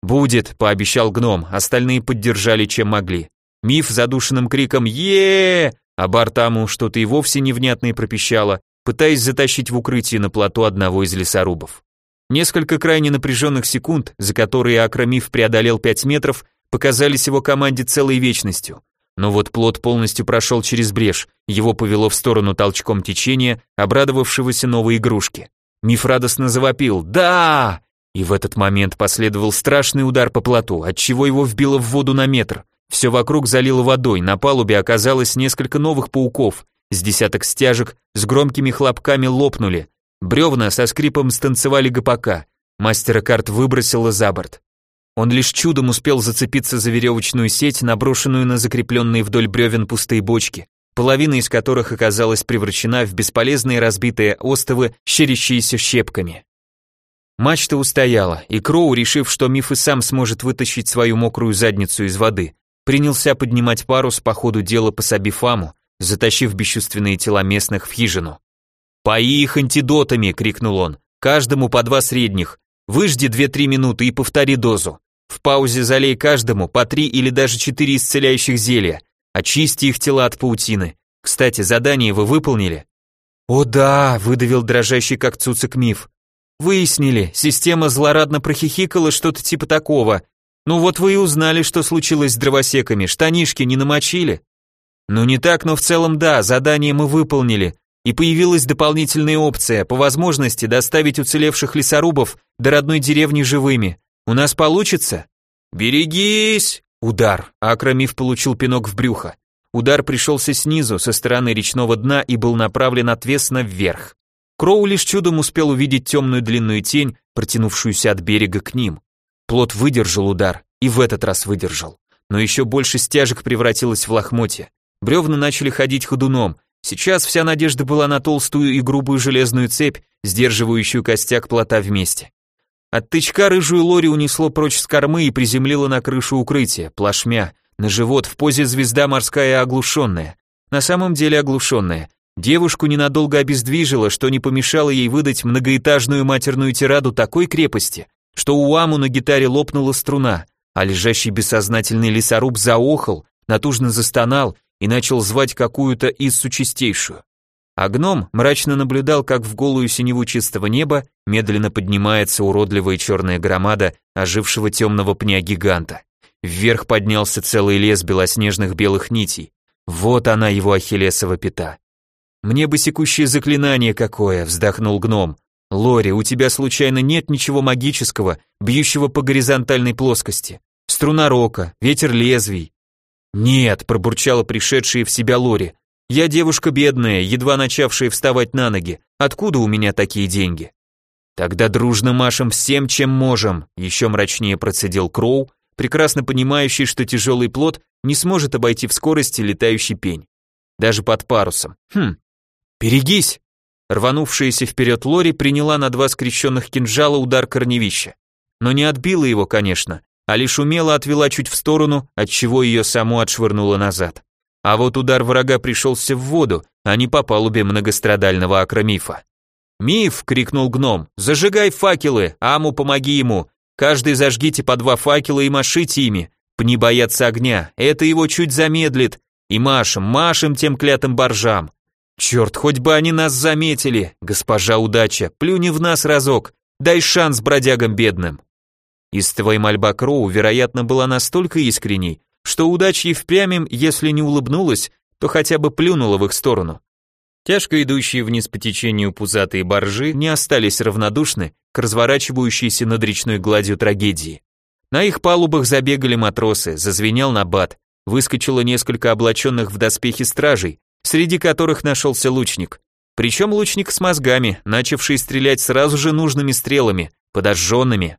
«Будет», — пообещал гном, остальные поддержали, чем могли. Миф задушенным криком е а Бартаму что-то и вовсе невнятное пропищало, пытаясь затащить в укрытие на плоту одного из лесорубов. Несколько крайне напряженных секунд, за которые Акромиф преодолел 5 метров, показались его команде целой вечностью. Но вот плот полностью прошел через брешь, его повело в сторону толчком течения, обрадовавшегося новой игрушки. Миф радостно завопил «Да!» И в этот момент последовал страшный удар по плоту, отчего его вбило в воду на метр. Все вокруг залило водой, на палубе оказалось несколько новых пауков, с десяток стяжек с громкими хлопками лопнули. Бревна со скрипом станцевали гопака. Мастера карт выбросило за борт. Он лишь чудом успел зацепиться за веревочную сеть, наброшенную на закрепленные вдоль бревен пустые бочки, половина из которых оказалась превращена в бесполезные разбитые остовы, щерящиеся щепками. Мачта устояла, и Кроу, решив, что Миф и сам сможет вытащить свою мокрую задницу из воды, принялся поднимать парус по ходу дела по Сабифаму, затащив бесчувственные тела местных в хижину. «Пои их антидотами!» — крикнул он. «Каждому по два средних. Выжди две-три минуты и повтори дозу. В паузе залей каждому по три или даже четыре исцеляющих зелья. Очисти их тела от паутины. Кстати, задание вы выполнили?» «О да!» — выдавил дрожащий как цуцик миф. «Выяснили, система злорадно прохихикала что-то типа такого. Ну вот вы и узнали, что случилось с дровосеками, штанишки не намочили?» Ну не так, но в целом да, задание мы выполнили, и появилась дополнительная опция, по возможности доставить уцелевших лесорубов до родной деревни живыми. У нас получится? Берегись! Удар. Акромив получил пинок в брюхо. Удар пришелся снизу, со стороны речного дна и был направлен отвесно вверх. Кроу лишь чудом успел увидеть темную длинную тень, протянувшуюся от берега к ним. Плот выдержал удар, и в этот раз выдержал. Но еще больше стяжек превратилось в лохмотья. Бревна начали ходить ходуном. Сейчас вся надежда была на толстую и грубую железную цепь, сдерживающую костяк плота вместе. От тычка рыжую лори унесло прочь с кормы и приземлило на крышу укрытия, плашмя, на живот в позе звезда морская оглушенная. На самом деле оглушенная. Девушку ненадолго обездвижило, что не помешало ей выдать многоэтажную матерную тираду такой крепости, что у Аму на гитаре лопнула струна, а лежащий бессознательный лесоруб заохал, натужно застонал и начал звать какую-то Иссу чистейшую. А гном мрачно наблюдал, как в голую синеву чистого неба медленно поднимается уродливая черная громада ожившего темного пня-гиганта. Вверх поднялся целый лес белоснежных белых нитей. Вот она его ахиллесова пята. «Мне бы секущее заклинание какое!» — вздохнул гном. «Лори, у тебя случайно нет ничего магического, бьющего по горизонтальной плоскости? Струна рока, ветер лезвий, «Нет», — пробурчала пришедшая в себя Лори. «Я девушка бедная, едва начавшая вставать на ноги. Откуда у меня такие деньги?» «Тогда дружно машем всем, чем можем», — еще мрачнее процедил Кроу, прекрасно понимающий, что тяжелый плод не сможет обойти в скорости летающий пень. Даже под парусом. Хм. «Берегись!» Рванувшаяся вперед Лори приняла на два скрещенных кинжала удар корневища. Но не отбила его, конечно, а лишь умело отвела чуть в сторону, отчего ее саму отшвырнуло назад. А вот удар врага пришелся в воду, а не по палубе многострадального акромифа. «Миф!» — крикнул гном. «Зажигай факелы! Аму, помоги ему! Каждый зажгите по два факела и машите ими. Пни боятся огня, это его чуть замедлит. И машем, машем тем клятым боржам. Черт, хоть бы они нас заметили, госпожа удача, плюни в нас разок, дай шанс бродягам бедным. Истовая мольба Кроу, вероятно, была настолько искренней, что удача и впрямь если не улыбнулась, то хотя бы плюнула в их сторону. Тяжко идущие вниз по течению пузатые баржи не остались равнодушны к разворачивающейся над речной гладью трагедии. На их палубах забегали матросы, зазвенел набат, выскочило несколько облаченных в доспехи стражей, среди которых нашелся лучник. Причем лучник с мозгами, начавший стрелять сразу же нужными стрелами, подожженными.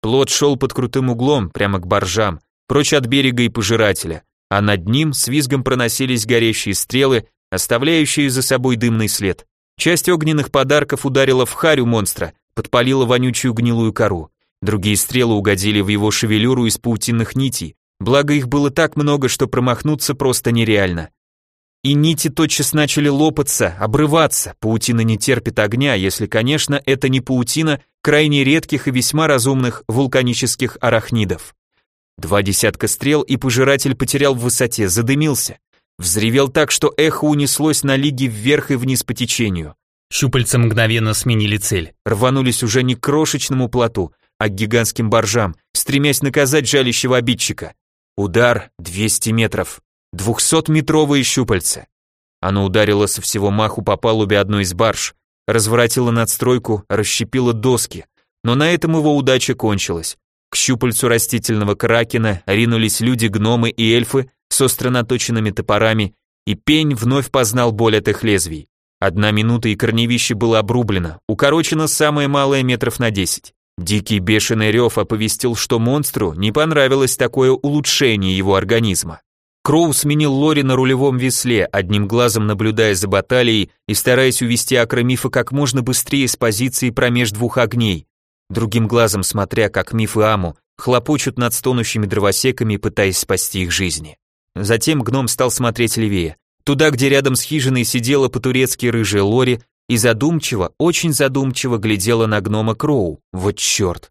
Плот шел под крутым углом, прямо к боржам, прочь от берега и пожирателя, а над ним с визгом проносились горящие стрелы, оставляющие за собой дымный след. Часть огненных подарков ударила в харю монстра, подпалила вонючую гнилую кору. Другие стрелы угодили в его шевелюру из паутинных нитей, благо их было так много, что промахнуться просто нереально. И нити тотчас начали лопаться, обрываться, паутина не терпит огня, если, конечно, это не паутина крайне редких и весьма разумных вулканических арахнидов. Два десятка стрел, и пожиратель потерял в высоте, задымился. Взревел так, что эхо унеслось на лиги вверх и вниз по течению. Щупальца мгновенно сменили цель, рванулись уже не к крошечному плоту, а к гигантским боржам, стремясь наказать жалящего обидчика. Удар 200 метров, двухсотметровые щупальца. Оно ударило со всего маху по палубе одной из барж, разворотило надстройку, расщепило доски, но на этом его удача кончилась. К щупальцу растительного кракена ринулись люди, гномы и эльфы с остро наточенными топорами, и пень вновь познал боль от их лезвий. Одна минута и корневище было обрублено, укорочено самое малое метров на десять. Дикий бешеный рев оповестил, что монстру не понравилось такое улучшение его организма. Кроу сменил Лори на рулевом весле, одним глазом наблюдая за баталией и стараясь увести Акромифа как можно быстрее с позиции промеж двух огней, другим глазом смотря, как Миф и Аму хлопочут над стонущими дровосеками, пытаясь спасти их жизни. Затем гном стал смотреть левее, туда, где рядом с хижиной сидела по-турецки рыжая Лори и задумчиво, очень задумчиво глядела на гнома Кроу. Вот черт.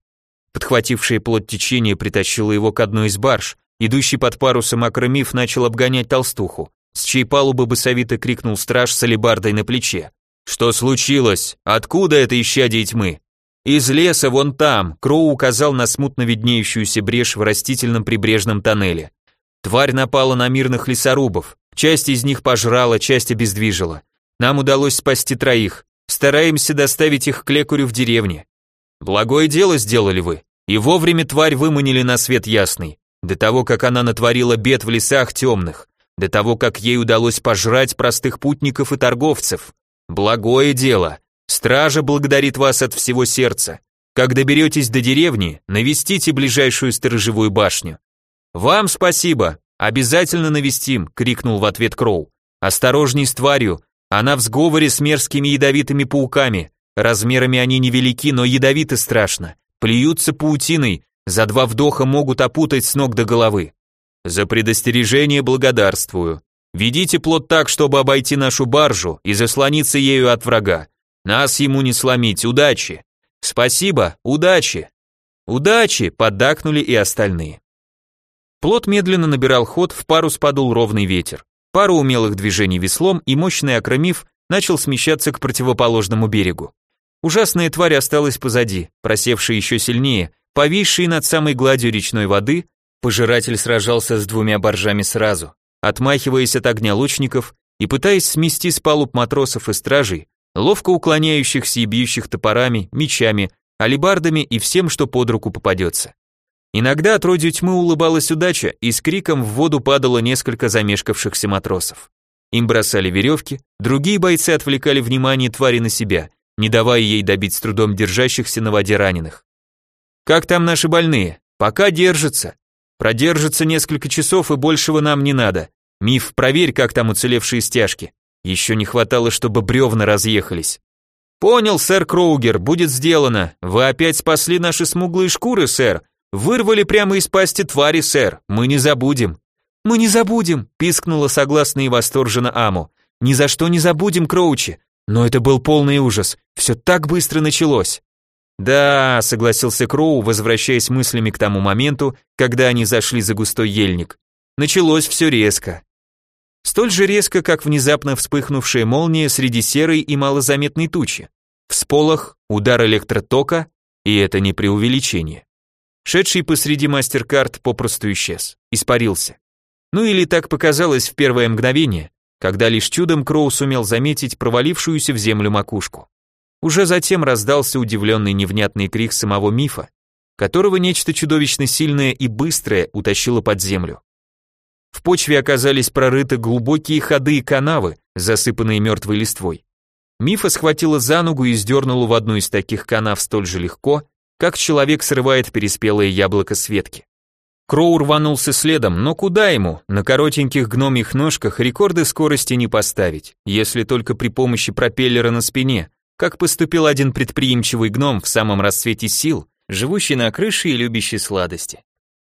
Подхватившее плод течение притащило его к одной из барж, Идущий под парусом Акромиф начал обгонять толстуху, с чьей палубы босовито крикнул страж с алебардой на плече. «Что случилось? Откуда это исчадие тьмы?» «Из леса вон там», Кроу указал на смутно виднеющуюся брешь в растительном прибрежном тоннеле. Тварь напала на мирных лесорубов, часть из них пожрала, часть обездвижила. Нам удалось спасти троих, стараемся доставить их к лекарю в деревне. Благое дело сделали вы, и вовремя тварь выманили на свет ясный до того, как она натворила бед в лесах темных, до того, как ей удалось пожрать простых путников и торговцев. Благое дело. Стража благодарит вас от всего сердца. Как доберетесь до деревни, навестите ближайшую сторожевую башню. Вам спасибо, обязательно навестим, крикнул в ответ Кроу. Осторожней с тварью, она в сговоре с мерзкими ядовитыми пауками. Размерами они невелики, но ядовиты страшно. Плюются паутиной, за два вдоха могут опутать с ног до головы. За предостережение благодарствую. Ведите плод так, чтобы обойти нашу баржу и заслониться ею от врага. Нас ему не сломить, удачи. Спасибо, удачи. Удачи, поддакнули и остальные. Плот медленно набирал ход, в парус подул ровный ветер. Пару умелых движений веслом, и мощный акромив начал смещаться к противоположному берегу. Ужасная тварь осталась позади, просевшая еще сильнее, Повисший над самой гладью речной воды, пожиратель сражался с двумя боржами сразу, отмахиваясь от огня лучников и пытаясь смести с палуб матросов и стражей, ловко уклоняющихся и бьющих топорами, мечами, алебардами и всем, что под руку попадется. Иногда отродью тьмы улыбалась удача, и с криком в воду падало несколько замешкавшихся матросов. Им бросали веревки, другие бойцы отвлекали внимание твари на себя, не давая ей добить с трудом держащихся на воде раненых. Как там наши больные? Пока держатся. Продержится несколько часов и большего нам не надо. Миф, проверь, как там уцелевшие стяжки. Еще не хватало, чтобы бревна разъехались. Понял, сэр Кроугер, будет сделано. Вы опять спасли наши смуглые шкуры, сэр. Вырвали прямо из пасти твари, сэр. Мы не забудем. Мы не забудем, пискнула согласно и восторженно Аму. Ни за что не забудем, Кроучи. Но это был полный ужас. Все так быстро началось. Да, согласился Кроу, возвращаясь мыслями к тому моменту, когда они зашли за густой ельник. Началось все резко. Столь же резко, как внезапно вспыхнувшая молния среди серой и малозаметной тучи. Всполох, удар электротока, и это не преувеличение. Шедший посреди мастер-карт попросту исчез, испарился. Ну или так показалось в первое мгновение, когда лишь чудом Кроу сумел заметить провалившуюся в землю макушку. Уже затем раздался удивленный невнятный крик самого мифа, которого нечто чудовищно сильное и быстрое утащило под землю. В почве оказались прорыты глубокие ходы и канавы, засыпанные мертвой листвой. Мифа схватила за ногу и сдернула в одну из таких канав столь же легко, как человек срывает переспелое яблоко с ветки. Кроу рванулся следом, но куда ему? На коротеньких гномьих ножках рекорды скорости не поставить, если только при помощи пропеллера на спине, как поступил один предприимчивый гном в самом расцвете сил, живущий на крыше и любящий сладости.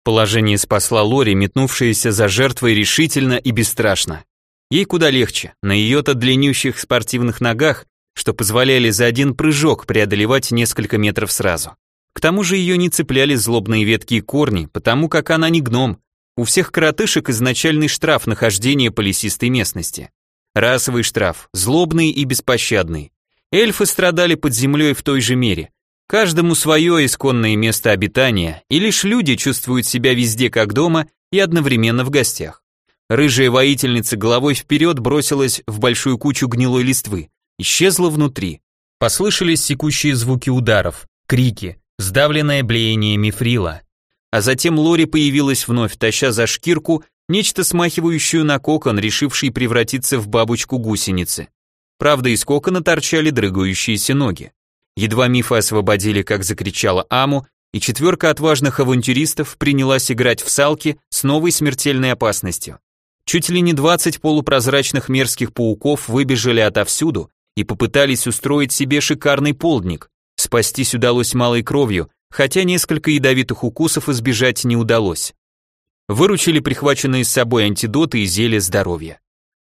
Положение спасла Лори, метнувшаяся за жертвой решительно и бесстрашно. Ей куда легче, на ее-то длиннющих спортивных ногах, что позволяли за один прыжок преодолевать несколько метров сразу. К тому же ее не цепляли злобные ветки и корни, потому как она не гном. У всех коротышек изначальный штраф нахождения по лесистой местности. Расовый штраф, злобный и беспощадный. Эльфы страдали под землей в той же мере. Каждому свое исконное место обитания, и лишь люди чувствуют себя везде как дома и одновременно в гостях. Рыжая воительница головой вперед бросилась в большую кучу гнилой листвы, исчезла внутри. Послышались секущие звуки ударов, крики, сдавленное блеяние мифрила. А затем Лори появилась вновь, таща за шкирку нечто смахивающую на кокон, решивший превратиться в бабочку гусеницы. Правда, из кокона торчали дрыгающиеся ноги. Едва мифы освободили, как закричала Аму, и четверка отважных авантюристов принялась играть в салки с новой смертельной опасностью. Чуть ли не 20 полупрозрачных мерзких пауков выбежали отовсюду и попытались устроить себе шикарный полдник, Спастись удалось малой кровью, хотя несколько ядовитых укусов избежать не удалось. Выручили прихваченные с собой антидоты и зелья здоровья.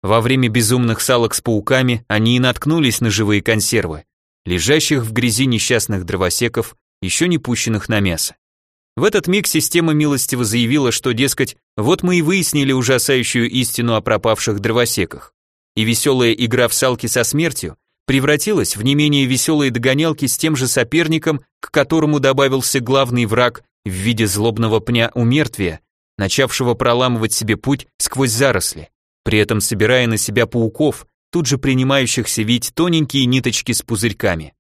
Во время безумных салок с пауками они и наткнулись на живые консервы, лежащих в грязи несчастных дровосеков, еще не пущенных на мясо. В этот миг система милостиво заявила, что, дескать, вот мы и выяснили ужасающую истину о пропавших дровосеках. И веселая игра в салки со смертью превратилась в не менее веселые догонялки с тем же соперником, к которому добавился главный враг в виде злобного пня умертвия, начавшего проламывать себе путь сквозь заросли, при этом собирая на себя пауков, тут же принимающихся видеть тоненькие ниточки с пузырьками.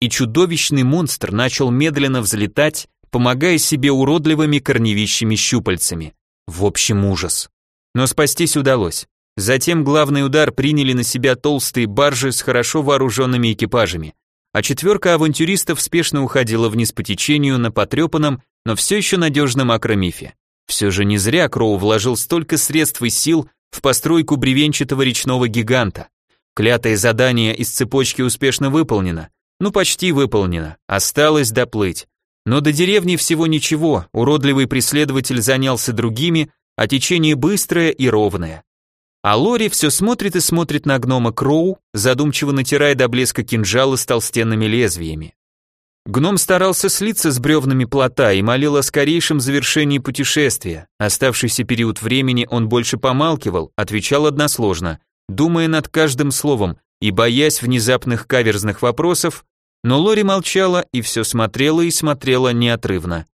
И чудовищный монстр начал медленно взлетать, помогая себе уродливыми корневищими щупальцами. В общем, ужас. Но спастись удалось. Затем главный удар приняли на себя толстые баржи с хорошо вооруженными экипажами, а четверка авантюристов спешно уходила вниз по течению на потрепанном, но все еще надежном акромифе. Все же не зря Кроу вложил столько средств и сил в постройку бревенчатого речного гиганта. Клятое задание из цепочки успешно выполнено, ну почти выполнено, осталось доплыть. Но до деревни всего ничего, уродливый преследователь занялся другими, а течение быстрое и ровное. А Лори все смотрит и смотрит на гнома Кроу, задумчиво натирая до блеска кинжалы с толстенными лезвиями. Гном старался слиться с бревнами плота и молил о скорейшем завершении путешествия. Оставшийся период времени он больше помалкивал, отвечал односложно, думая над каждым словом и боясь внезапных каверзных вопросов, но Лори молчала и все смотрела и смотрела неотрывно.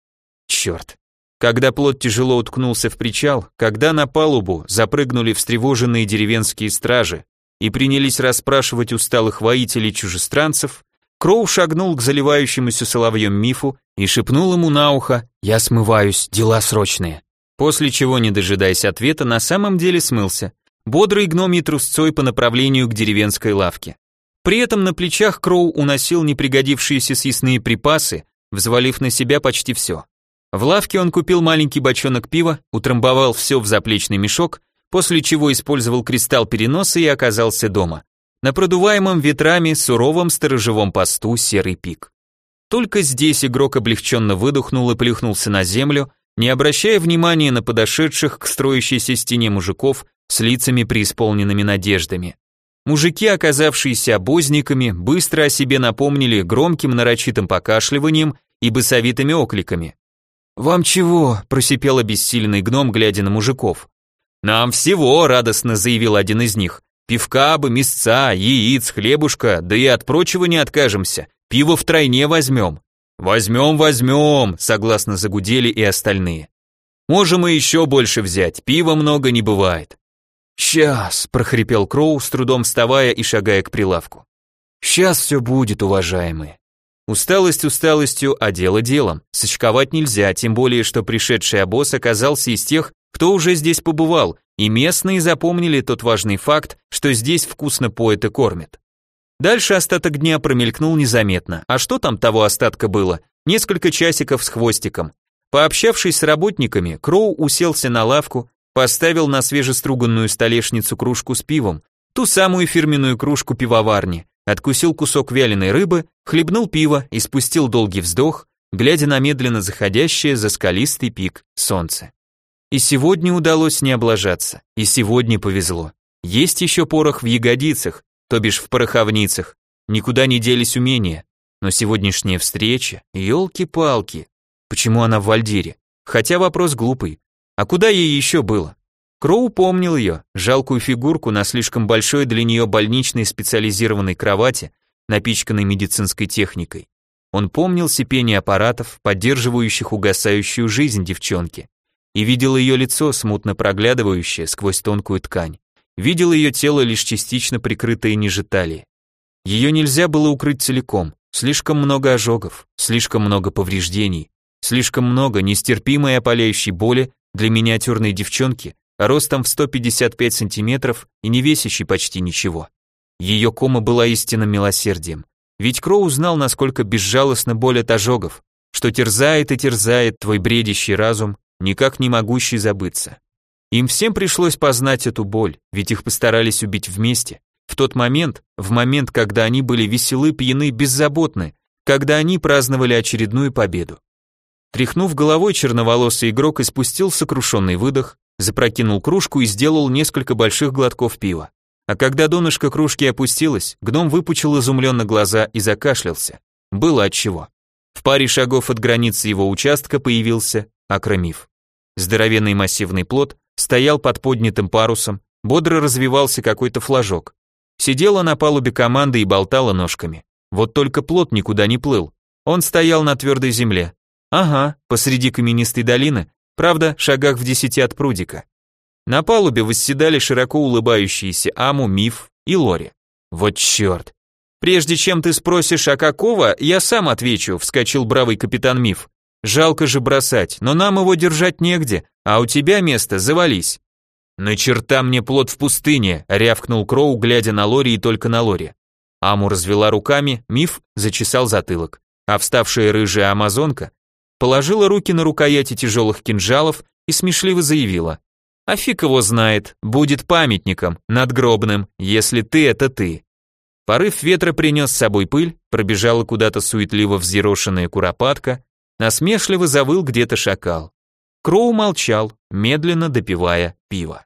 Черт, когда плот тяжело уткнулся в причал, когда на палубу запрыгнули встревоженные деревенские стражи и принялись расспрашивать усталых воителей чужестранцев, Кроу шагнул к заливающемуся соловьем мифу и шепнул ему на ухо «Я смываюсь, дела срочные». После чего, не дожидаясь ответа, на самом деле смылся, бодрый гномий трусцой по направлению к деревенской лавке. При этом на плечах Кроу уносил непригодившиеся съестные припасы, взвалив на себя почти все. В лавке он купил маленький бочонок пива, утрамбовал все в заплечный мешок, после чего использовал кристалл переноса и оказался дома. На продуваемом ветрами суровом сторожевом посту серый пик. Только здесь игрок облегченно выдохнул и плюхнулся на землю, не обращая внимания на подошедших к строящейся стене мужиков с лицами преисполненными надеждами. Мужики, оказавшиеся обозниками, быстро о себе напомнили громким нарочитым покашливанием и басовитыми окликами. «Вам чего?» – просипел обессиленный гном, глядя на мужиков. «Нам всего», – радостно заявил один из них. «Пивка бы, мясца, яиц, хлебушка, да и от прочего не откажемся. Пиво втройне возьмем». «Возьмем, возьмем», – согласно загудели и остальные. «Можем и еще больше взять, пива много не бывает». «Сейчас», – прохрипел Кроу, с трудом вставая и шагая к прилавку. «Сейчас все будет, уважаемые». Усталость усталостью, а дело делом. Сочковать нельзя, тем более, что пришедший обоз оказался из тех, кто уже здесь побывал, и местные запомнили тот важный факт, что здесь вкусно поет и кормят. Дальше остаток дня промелькнул незаметно. А что там того остатка было? Несколько часиков с хвостиком. Пообщавшись с работниками, Кроу уселся на лавку, поставил на свежеструганную столешницу кружку с пивом, ту самую фирменную кружку пивоварни, откусил кусок вяленой рыбы, хлебнул пиво и спустил долгий вздох, глядя на медленно заходящее за скалистый пик солнце. И сегодня удалось не облажаться, и сегодня повезло. Есть еще порох в ягодицах, то бишь в пороховницах, никуда не делись умения. Но сегодняшняя встреча, елки-палки, почему она в Вальдире? Хотя вопрос глупый. А куда ей еще было? Кроу помнил ее, жалкую фигурку на слишком большой для нее больничной специализированной кровати, напичканной медицинской техникой. Он помнил сипение аппаратов, поддерживающих угасающую жизнь девчонки, и видел ее лицо, смутно проглядывающее сквозь тонкую ткань. Видел ее тело, лишь частично прикрытое ниже талии. Ее нельзя было укрыть целиком, слишком много ожогов, слишком много повреждений, слишком много нестерпимой опаляющей боли для миниатюрной девчонки, ростом в 155 сантиметров и не весящий почти ничего. Ее кома была истинным милосердием. Ведь Кроу знал, насколько безжалостно боль от ожогов, что терзает и терзает твой бредящий разум, никак не могущий забыться. Им всем пришлось познать эту боль, ведь их постарались убить вместе, в тот момент, в момент, когда они были веселы, пьяны, беззаботны, когда они праздновали очередную победу. Тряхнув головой, черноволосый игрок испустил сокрушенный выдох, запрокинул кружку и сделал несколько больших глотков пива. А когда донышко кружки опустилось, гном выпучил изумленно глаза и закашлялся. Было отчего. В паре шагов от границы его участка появился акромиф. Здоровенный массивный плод стоял под поднятым парусом, бодро развивался какой-то флажок. Сидела на палубе команды и болтала ножками. Вот только плод никуда не плыл. Он стоял на твердой земле. Ага, посреди каменистой долины, Правда, шагах в десяти от прудика. На палубе восседали широко улыбающиеся Аму, Миф и Лори. Вот черт. Прежде чем ты спросишь, а какого, я сам отвечу, вскочил бравый капитан Миф. Жалко же бросать, но нам его держать негде, а у тебя место, завались. На черта мне плод в пустыне, рявкнул Кроу, глядя на Лори и только на Лори. Аму развела руками, Миф зачесал затылок, а вставшая рыжая амазонка положила руки на рукояти тяжелых кинжалов и смешливо заявила. «А фиг его знает, будет памятником, надгробным, если ты это ты». Порыв ветра принес с собой пыль, пробежала куда-то суетливо взъерошенная куропатка, насмешливо завыл где-то шакал. Кроу молчал, медленно допивая пиво.